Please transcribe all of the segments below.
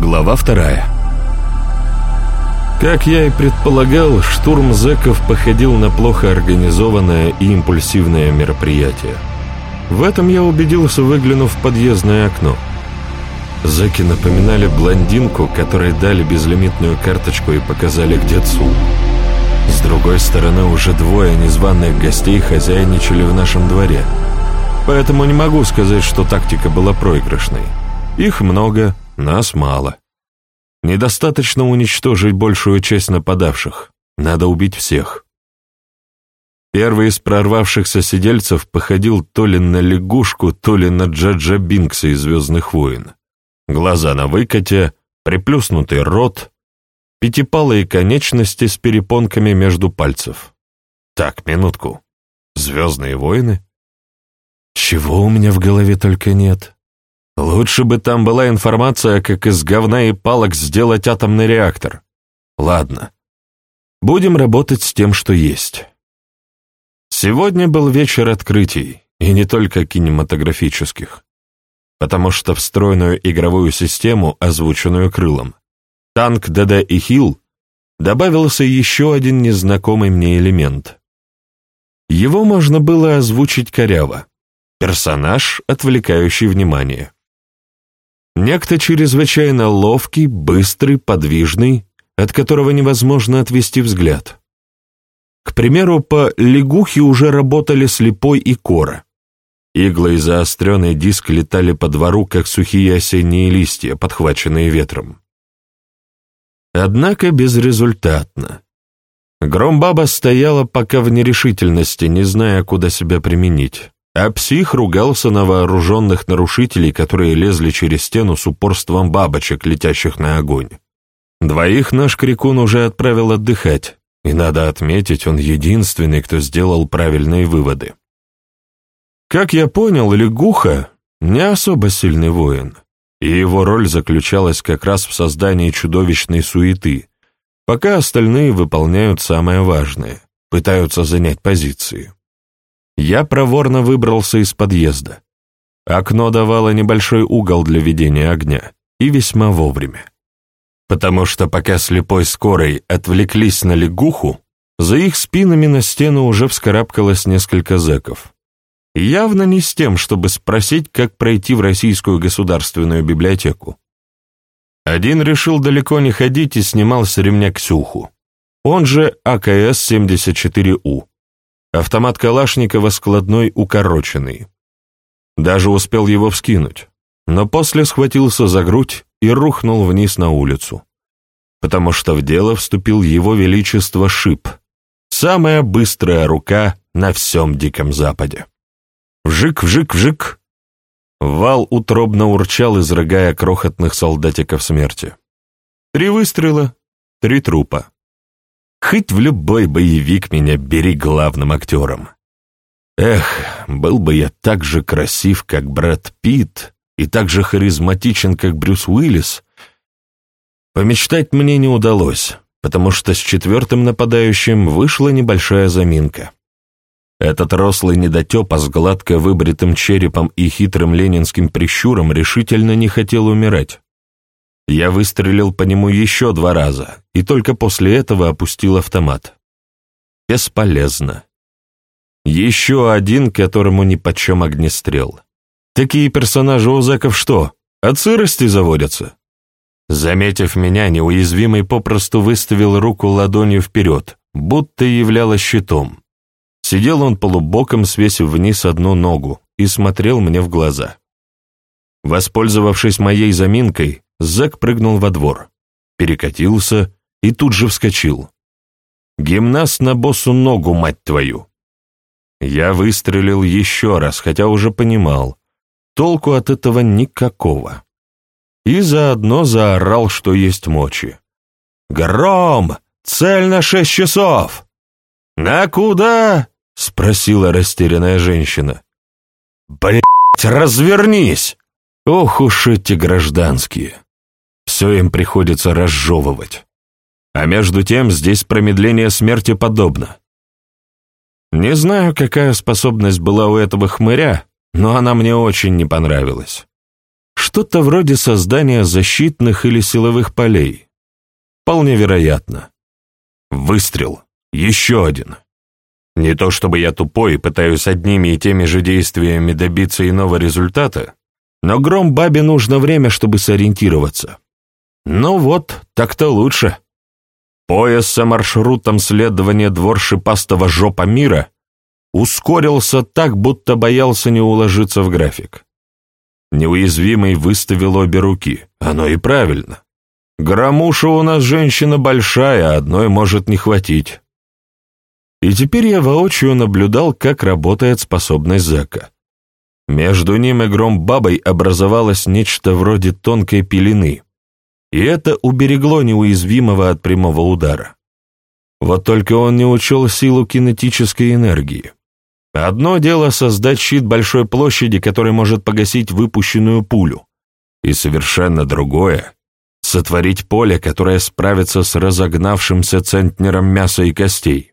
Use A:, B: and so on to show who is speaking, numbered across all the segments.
A: Глава вторая. Как я и предполагал, штурм зэков походил на плохо организованное и импульсивное мероприятие. В этом я убедился, выглянув в подъездное окно. Зэки напоминали блондинку, которой дали безлимитную карточку и показали, где ЦУ. С другой стороны, уже двое незваных гостей хозяйничали в нашем дворе. Поэтому не могу сказать, что тактика была проигрышной. Их много, нас мало. Недостаточно уничтожить большую часть нападавших. Надо убить всех. Первый из прорвавшихся сидельцев походил то ли на лягушку, то ли на Джаджа Бинкса из «Звездных войн». Глаза на выкате, приплюснутый рот, пятипалые конечности с перепонками между пальцев. Так, минутку. «Звездные войны»? Чего у меня в голове только нет. Лучше бы там была информация, как из говна и палок сделать атомный реактор. Ладно. Будем работать с тем, что есть. Сегодня был вечер открытий, и не только кинематографических. Потому что встроенную игровую систему, озвученную крылом, танк ДД и Хилл, добавился еще один незнакомый мне элемент. Его можно было озвучить коряво. Персонаж, отвлекающий внимание. Некто чрезвычайно ловкий, быстрый, подвижный, от которого невозможно отвести взгляд. К примеру, по лягухе уже работали слепой и кора. Иглы и заостренный диск летали по двору, как сухие осенние листья, подхваченные ветром. Однако безрезультатно. Громбаба стояла пока в нерешительности, не зная, куда себя применить. А псих ругался на вооруженных нарушителей, которые лезли через стену с упорством бабочек, летящих на огонь. Двоих наш крикун уже отправил отдыхать, и надо отметить, он единственный, кто сделал правильные выводы. Как я понял, лягуха — не особо сильный воин, и его роль заключалась как раз в создании чудовищной суеты, пока остальные выполняют самое важное — пытаются занять позиции. Я проворно выбрался из подъезда. Окно давало небольшой угол для ведения огня, и весьма вовремя. Потому что пока слепой скорой отвлеклись на лягуху, за их спинами на стену уже вскарабкалось несколько зэков. Явно не с тем, чтобы спросить, как пройти в Российскую государственную библиотеку. Один решил далеко не ходить и снимал с ремня Ксюху, он же АКС-74У. Автомат Калашникова складной укороченный. Даже успел его вскинуть, но после схватился за грудь и рухнул вниз на улицу. Потому что в дело вступил его величество Шип, самая быстрая рука на всем Диком Западе. Вжик-вжик-вжик. Вал утробно урчал, изрыгая крохотных солдатиков смерти. Три выстрела, три трупа. Хоть в любой боевик меня бери главным актером. Эх, был бы я так же красив, как Брэд Питт, и так же харизматичен, как Брюс Уиллис. Помечтать мне не удалось, потому что с четвертым нападающим вышла небольшая заминка. Этот рослый недотепа с гладко выбритым черепом и хитрым ленинским прищуром решительно не хотел умирать. Я выстрелил по нему еще два раза, и только после этого опустил автомат. Бесполезно. Еще один, которому нипочем огнестрел. Такие персонажи у зэков что, от сырости заводятся? Заметив меня, неуязвимый попросту выставил руку ладонью вперед, будто являлась щитом. Сидел он полубоком, свесив вниз одну ногу, и смотрел мне в глаза. Воспользовавшись моей заминкой, Зак прыгнул во двор, перекатился и тут же вскочил. «Гимнаст на боссу ногу, мать твою!» Я выстрелил еще раз, хотя уже понимал, толку от этого никакого. И заодно заорал, что есть мочи. «Гром! Цель на шесть часов!» «На куда?» — спросила растерянная женщина. «Блядь, развернись!» Ох уж эти гражданские! Все им приходится разжевывать. А между тем здесь промедление смерти подобно. Не знаю, какая способность была у этого хмыря, но она мне очень не понравилась. Что-то вроде создания защитных или силовых полей. Вполне вероятно. Выстрел. Еще один. Не то чтобы я тупой и пытаюсь одними и теми же действиями добиться иного результата, но гром бабе нужно время, чтобы сориентироваться. Ну вот, так-то лучше. Пояс со маршрутом следования двор шипастого жопа мира ускорился так, будто боялся не уложиться в график. Неуязвимый выставил обе руки. Оно и правильно. Громуша у нас женщина большая, одной может не хватить. И теперь я воочию наблюдал, как работает способность Зека. Между ним и гром-бабой образовалось нечто вроде тонкой пелены, и это уберегло неуязвимого от прямого удара. Вот только он не учел силу кинетической энергии. Одно дело создать щит большой площади, который может погасить выпущенную пулю, и совершенно другое — сотворить поле, которое справится с разогнавшимся центнером мяса и костей.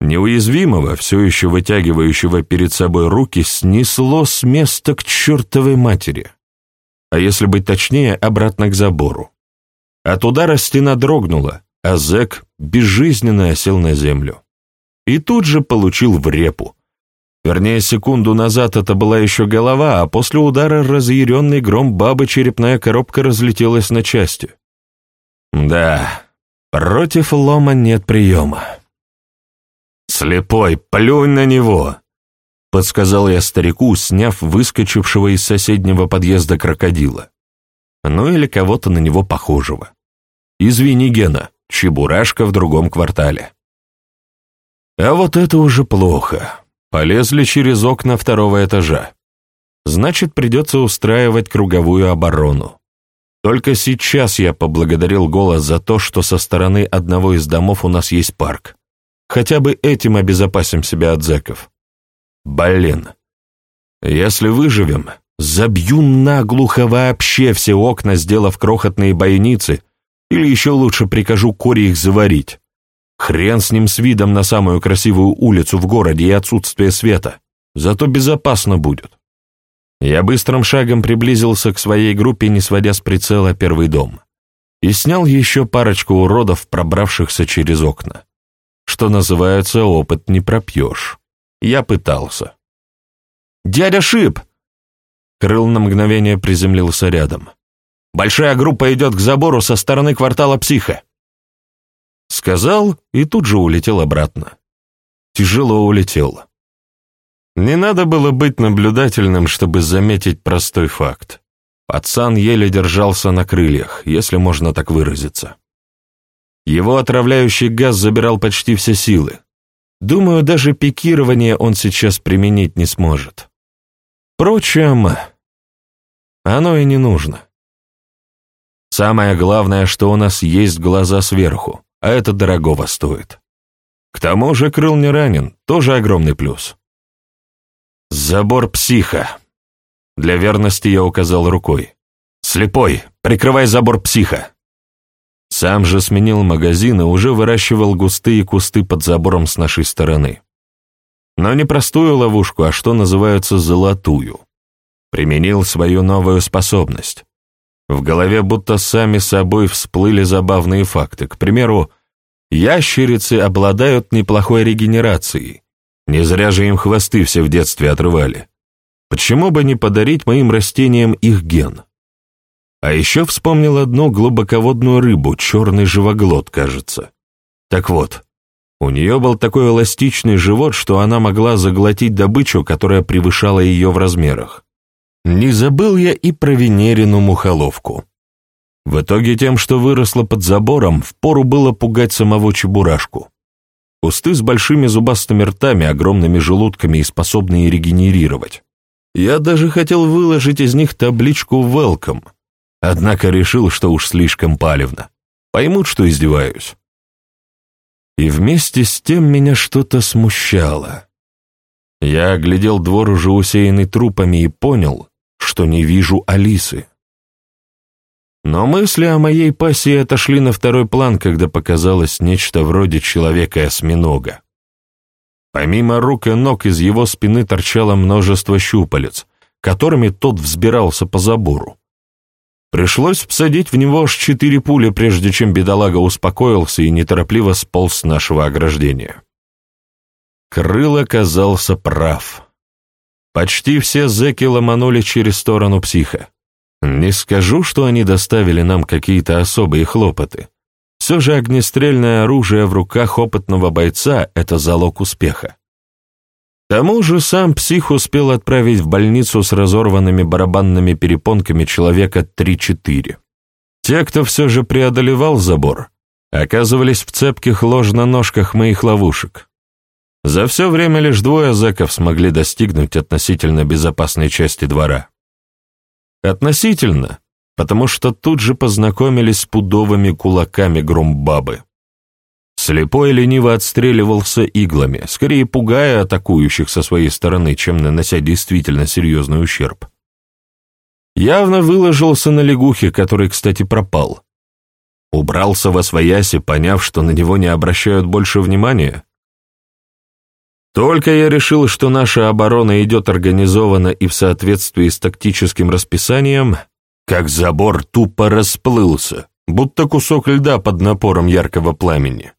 A: Неуязвимого, все еще вытягивающего перед собой руки, снесло с места к чертовой матери. А если быть точнее, обратно к забору. От удара стена дрогнула, а зэк безжизненно осел на землю. И тут же получил в репу. Вернее, секунду назад это была еще голова, а после удара разъяренный гром бабы черепная коробка разлетелась на части. Да, против лома нет приема. «Слепой, плюнь на него!» — подсказал я старику, сняв выскочившего из соседнего подъезда крокодила. Ну или кого-то на него похожего. «Извини, Гена, чебурашка в другом квартале». А вот это уже плохо. Полезли через окна второго этажа. Значит, придется устраивать круговую оборону. Только сейчас я поблагодарил голос за то, что со стороны одного из домов у нас есть парк. Хотя бы этим обезопасим себя от зэков. Блин. Если выживем, забью наглухо вообще все окна, сделав крохотные бойницы, или еще лучше прикажу Коре их заварить. Хрен с ним с видом на самую красивую улицу в городе и отсутствие света. Зато безопасно будет. Я быстрым шагом приблизился к своей группе, не сводя с прицела первый дом. И снял еще парочку уродов, пробравшихся через окна. Что называется, опыт не пропьешь. Я пытался. «Дядя Шип!» Крыл на мгновение приземлился рядом. «Большая группа идет к забору со стороны квартала Психа». Сказал и тут же улетел обратно. Тяжело улетел. Не надо было быть наблюдательным, чтобы заметить простой факт. Пацан еле держался на крыльях, если можно так выразиться. Его отравляющий газ забирал почти все силы. Думаю, даже пикирование он сейчас применить не сможет. Впрочем, оно и не нужно. Самое главное, что у нас есть глаза сверху, а это дорогого стоит. К тому же крыл не ранен, тоже огромный плюс. Забор психа. Для верности я указал рукой. Слепой, прикрывай забор психа. Сам же сменил магазин и уже выращивал густые кусты под забором с нашей стороны. Но не простую ловушку, а что называется золотую. Применил свою новую способность. В голове будто сами собой всплыли забавные факты. К примеру, ящерицы обладают неплохой регенерацией. Не зря же им хвосты все в детстве отрывали. Почему бы не подарить моим растениям их ген? А еще вспомнил одну глубоководную рыбу, черный живоглот, кажется. Так вот, у нее был такой эластичный живот, что она могла заглотить добычу, которая превышала ее в размерах. Не забыл я и про Венерину мухоловку. В итоге тем, что выросло под забором, впору было пугать самого Чебурашку. Кусты с большими зубастыми ртами, огромными желудками и способные регенерировать. Я даже хотел выложить из них табличку «Welcome», Однако решил, что уж слишком палевно. Поймут, что издеваюсь. И вместе с тем меня что-то смущало. Я оглядел двор уже усеянный трупами и понял, что не вижу Алисы. Но мысли о моей пассии отошли на второй план, когда показалось нечто вроде человека-осьминога. Помимо рук и ног из его спины торчало множество щупалец, которыми тот взбирался по забору. Пришлось всадить в него аж четыре пули, прежде чем бедолага успокоился и неторопливо сполз с нашего ограждения. Крыл оказался прав. Почти все зэки ломанули через сторону психа. Не скажу, что они доставили нам какие-то особые хлопоты. Все же огнестрельное оружие в руках опытного бойца — это залог успеха. К тому же сам псих успел отправить в больницу с разорванными барабанными перепонками человека 3-4. Те, кто все же преодолевал забор, оказывались в цепких ложноножках моих ловушек. За все время лишь двое зэков смогли достигнуть относительно безопасной части двора. Относительно, потому что тут же познакомились с пудовыми кулаками громбабы. Слепой лениво отстреливался иглами, скорее пугая атакующих со своей стороны, чем нанося действительно серьезный ущерб. Явно выложился на лягухе, который, кстати, пропал. Убрался во свояси, поняв, что на него не обращают больше внимания. Только я решил, что наша оборона идет организованно и в соответствии с тактическим расписанием, как забор тупо расплылся, будто кусок льда под напором яркого пламени.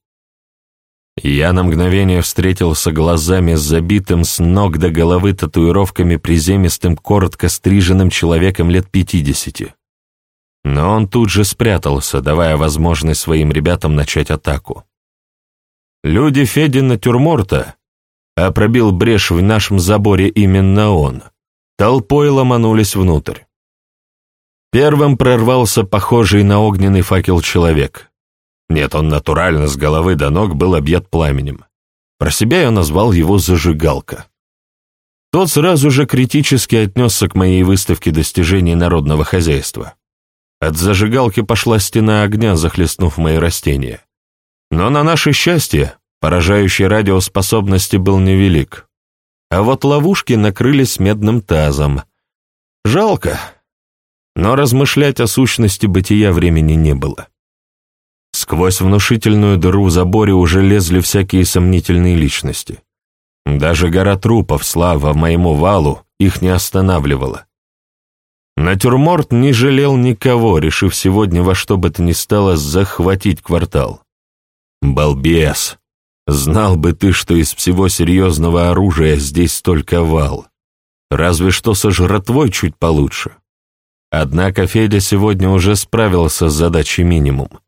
A: Я на мгновение встретился глазами с забитым с ног до головы татуировками приземистым, коротко стриженным человеком лет пятидесяти. Но он тут же спрятался, давая возможность своим ребятам начать атаку. Люди Феди натюрморта а пробил брешь в нашем заборе именно он. Толпой ломанулись внутрь. Первым прорвался похожий на огненный факел человек. Нет, он натурально с головы до ног был объят пламенем. Про себя я назвал его «зажигалка». Тот сразу же критически отнесся к моей выставке достижений народного хозяйства. От зажигалки пошла стена огня, захлестнув мои растения. Но на наше счастье Поражающий радиоспособности был невелик. А вот ловушки накрылись медным тазом. Жалко. Но размышлять о сущности бытия времени не было. Сквозь внушительную дыру в заборе уже лезли всякие сомнительные личности. Даже гора трупов, слава моему валу, их не останавливала. Натюрморт не жалел никого, решив сегодня во что бы то ни стало захватить квартал. Балбес! Знал бы ты, что из всего серьезного оружия здесь только вал. Разве что со жратвой чуть получше. Однако Федя сегодня уже справился с задачей минимум.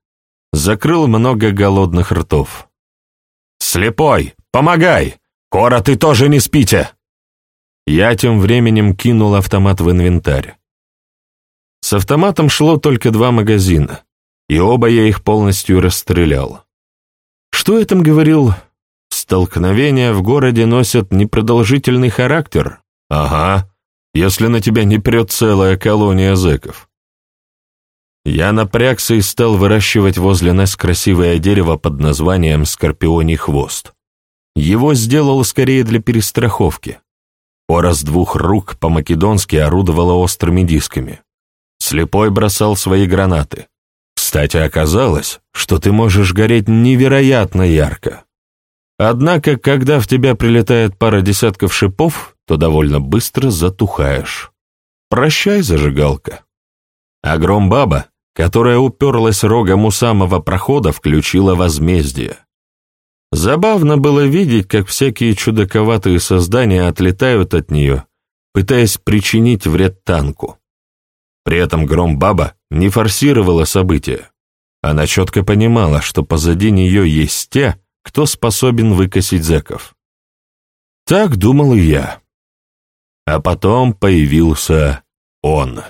A: Закрыл много голодных ртов. «Слепой, помогай! Кора, ты тоже не спите!» Я тем временем кинул автомат в инвентарь. С автоматом шло только два магазина, и оба я их полностью расстрелял. Что я там говорил? Столкновения в городе носят непродолжительный характер? Ага, если на тебя не прет целая колония зэков. Я напрягся и стал выращивать возле нас красивое дерево под названием «Скорпионий хвост». Его сделал скорее для перестраховки. Пора с двух рук по-македонски орудовала острыми дисками. Слепой бросал свои гранаты. Кстати, оказалось, что ты можешь гореть невероятно ярко. Однако, когда в тебя прилетает пара десятков шипов, то довольно быстро затухаешь. Прощай, зажигалка. А громбаба, которая уперлась рогом у самого прохода, включила возмездие. Забавно было видеть, как всякие чудаковатые создания отлетают от нее, пытаясь причинить вред танку. При этом Громбаба не форсировала события. Она четко понимала, что позади нее есть те, кто способен выкосить зэков. Так думал и я. А потом появился он.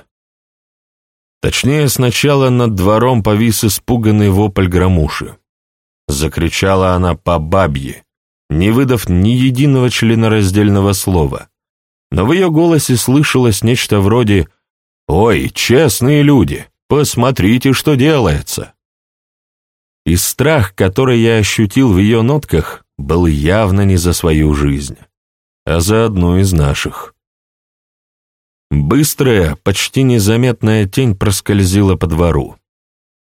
A: Точнее, сначала над двором повис испуганный вопль громуши. Закричала она по бабье, не выдав ни единого членораздельного слова. Но в ее голосе слышалось нечто вроде «Ой, честные люди, посмотрите, что делается!» И страх, который я ощутил в ее нотках, был явно не за свою жизнь, а за одну из наших. Быстрая, почти незаметная тень проскользила по двору.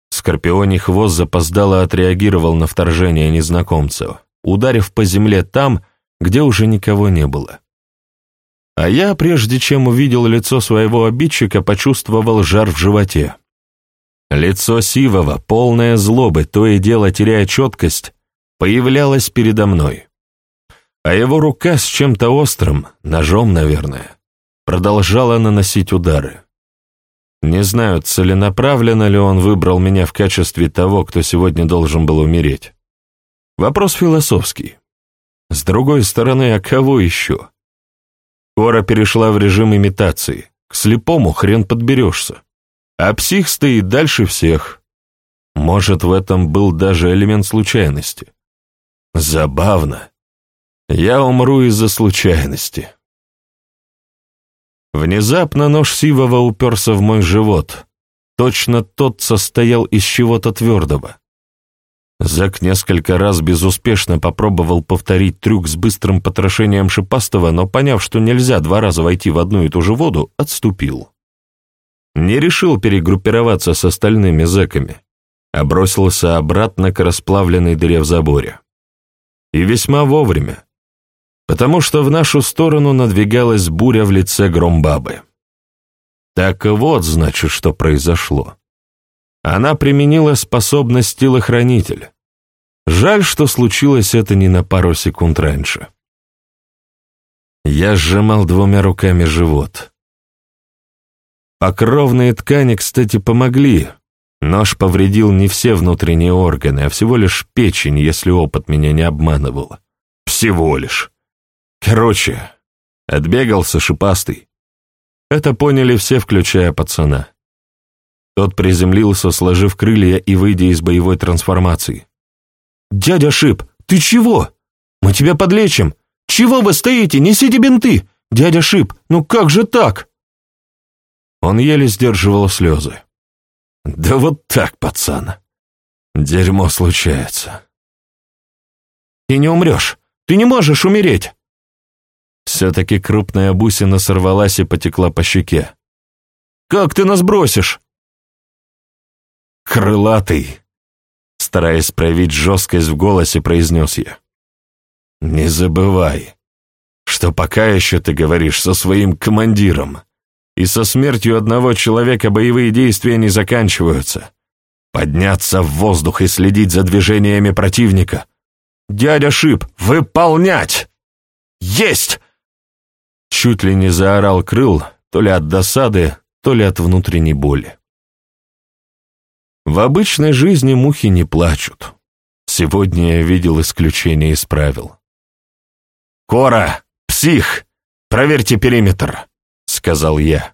A: Скорпионий хвост запоздало отреагировал на вторжение незнакомцев, ударив по земле там, где уже никого не было. А я, прежде чем увидел лицо своего обидчика, почувствовал жар в животе. Лицо Сивова, полное злобы, то и дело теряя четкость, появлялось передо мной. А его рука с чем-то острым, ножом, наверное, продолжала наносить удары. Не знаю, целенаправленно ли он выбрал меня в качестве того, кто сегодня должен был умереть. Вопрос философский. С другой стороны, а кого еще? Кора перешла в режим имитации. К слепому хрен подберешься. А псих стоит дальше всех. Может, в этом был даже элемент случайности. Забавно. Я умру из-за случайности. Внезапно нож Сивова уперся в мой живот. Точно тот состоял из чего-то твердого. Зак несколько раз безуспешно попробовал повторить трюк с быстрым потрошением шипастого, но, поняв, что нельзя два раза войти в одну и ту же воду, отступил. Не решил перегруппироваться с остальными зэками, а бросился обратно к расплавленной дыре в заборе. И весьма вовремя, потому что в нашу сторону надвигалась буря в лице Громбабы. Так вот, значит, что произошло. Она применила способность телохранитель. Жаль, что случилось это не на пару секунд раньше. Я сжимал двумя руками живот. Покровные ткани, кстати, помогли. Нож повредил не все внутренние органы, а всего лишь печень, если опыт меня не обманывал. Всего лишь. Короче, отбегался шипастый. Это поняли все, включая пацана. Тот приземлился, сложив крылья и выйдя из боевой трансформации. «Дядя Шип, ты чего? Мы тебя подлечим! Чего вы стоите? Несите бинты! Дядя Шип, ну как же так?» Он еле сдерживал слезы. «Да вот так, пацан. Дерьмо случается». «Ты не умрешь. Ты не можешь умереть!» Все-таки крупная бусина сорвалась и потекла по щеке. «Как ты нас бросишь?» «Крылатый!» Стараясь проявить жесткость в голосе, произнес я. «Не забывай, что пока еще ты говоришь со своим командиром, и со смертью одного человека боевые действия не заканчиваются. Подняться в воздух и следить за движениями противника. Дядя Шип, выполнять! Есть!» Чуть ли не заорал крыл, то ли от досады, то ли от внутренней боли. В обычной жизни мухи не плачут. Сегодня я видел исключение из правил. «Кора! Псих! Проверьте периметр!» — сказал я.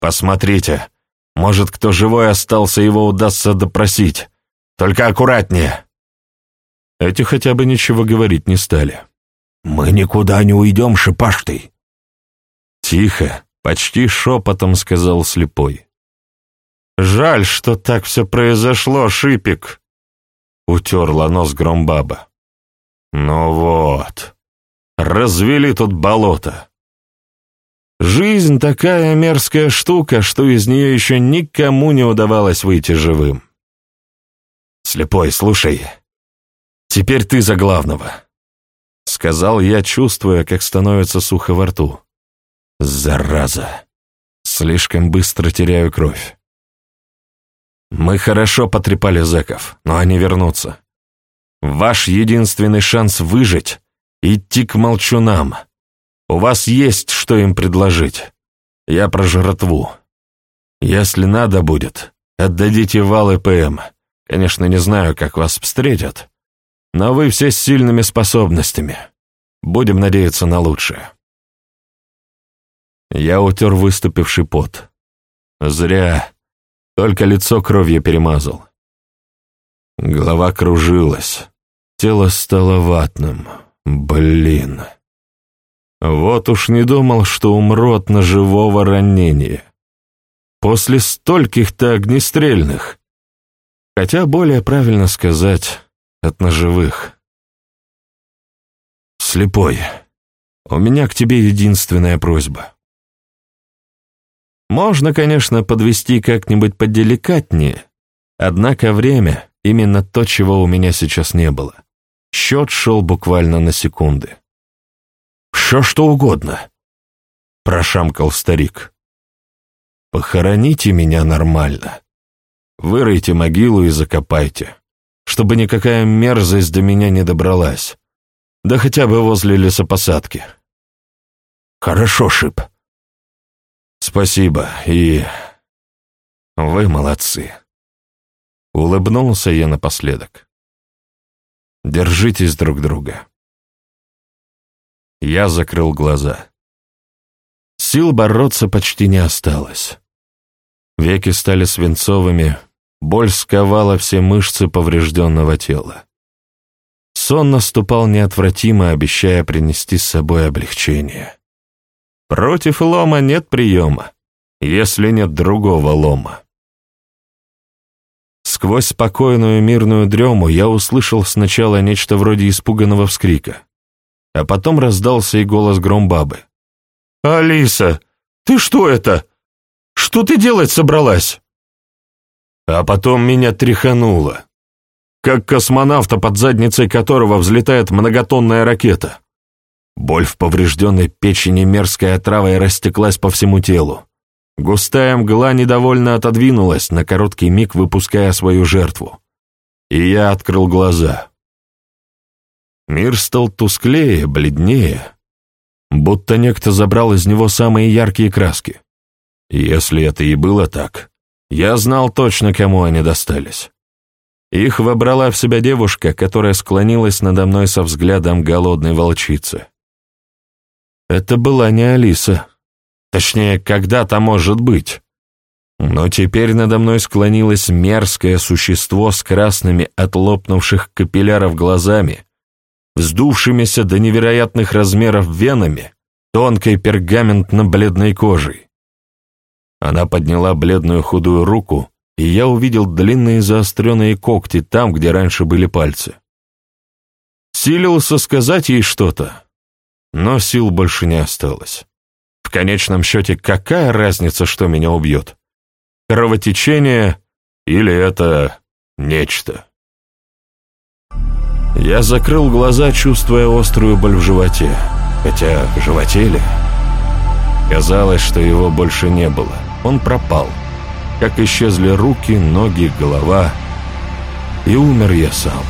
A: «Посмотрите, может, кто живой остался, его удастся допросить. Только аккуратнее!» Эти хотя бы ничего говорить не стали. «Мы никуда не уйдем, шипаштый!» Тихо, почти шепотом сказал слепой. «Жаль, что так все произошло, Шипик!» Утерла нос Громбаба. «Ну вот, развели тут болото. Жизнь такая мерзкая штука, что из нее еще никому не удавалось выйти живым. Слепой, слушай, теперь ты за главного», — сказал я, чувствуя, как становится сухо во рту. Зараза. Слишком быстро теряю кровь. Мы хорошо потрепали зэков, но они вернутся. Ваш единственный шанс выжить — идти к молчунам. У вас есть, что им предложить. Я про жратву. Если надо будет, отдадите вал ПМ. Конечно, не знаю, как вас встретят, но вы все с сильными способностями. Будем надеяться на лучшее. Я утер выступивший пот. Зря. Только лицо кровью перемазал. Голова кружилась. Тело стало ватным. Блин. Вот уж не думал, что умру от ножевого ранения. После стольких-то огнестрельных. Хотя более правильно сказать, от ножевых. Слепой, у меня к тебе единственная просьба. Можно, конечно, подвести как-нибудь поделикатнее, однако время — именно то, чего у меня сейчас не было. Счет шел буквально на секунды. «Что что угодно», — прошамкал старик. «Похороните меня нормально. Выройте могилу и закопайте, чтобы никакая мерзость до меня не добралась. Да хотя бы возле лесопосадки». «Хорошо, Шип». «Спасибо, и... вы молодцы». Улыбнулся я напоследок. «Держитесь друг друга». Я закрыл глаза. Сил бороться почти не осталось. Веки стали свинцовыми, боль сковала все мышцы поврежденного тела. Сон наступал неотвратимо, обещая принести с собой облегчение. Против лома нет приема, если нет другого лома. Сквозь спокойную мирную дрему я услышал сначала нечто вроде испуганного вскрика, а потом раздался и голос громбабы. «Алиса, ты что это? Что ты делать собралась?» А потом меня тряхануло, как космонавта, под задницей которого взлетает многотонная ракета. Боль в поврежденной печени мерзкой отравой растеклась по всему телу. Густая мгла недовольно отодвинулась, на короткий миг выпуская свою жертву. И я открыл глаза. Мир стал тусклее, бледнее, будто некто забрал из него самые яркие краски. Если это и было так, я знал точно, кому они достались. Их вобрала в себя девушка, которая склонилась надо мной со взглядом голодной волчицы. Это была не Алиса. Точнее, когда-то может быть. Но теперь надо мной склонилось мерзкое существо с красными от лопнувших капилляров глазами, вздувшимися до невероятных размеров венами, тонкой пергаментно-бледной кожей. Она подняла бледную худую руку, и я увидел длинные заостренные когти там, где раньше были пальцы. Силился сказать ей что-то, но сил больше не осталось. В конечном счете, какая разница, что меня убьет? Кровотечение или это нечто? Я закрыл глаза, чувствуя острую боль в животе. Хотя в животе ли? Казалось, что его больше не было. Он пропал. Как исчезли руки, ноги, голова. И умер я сам.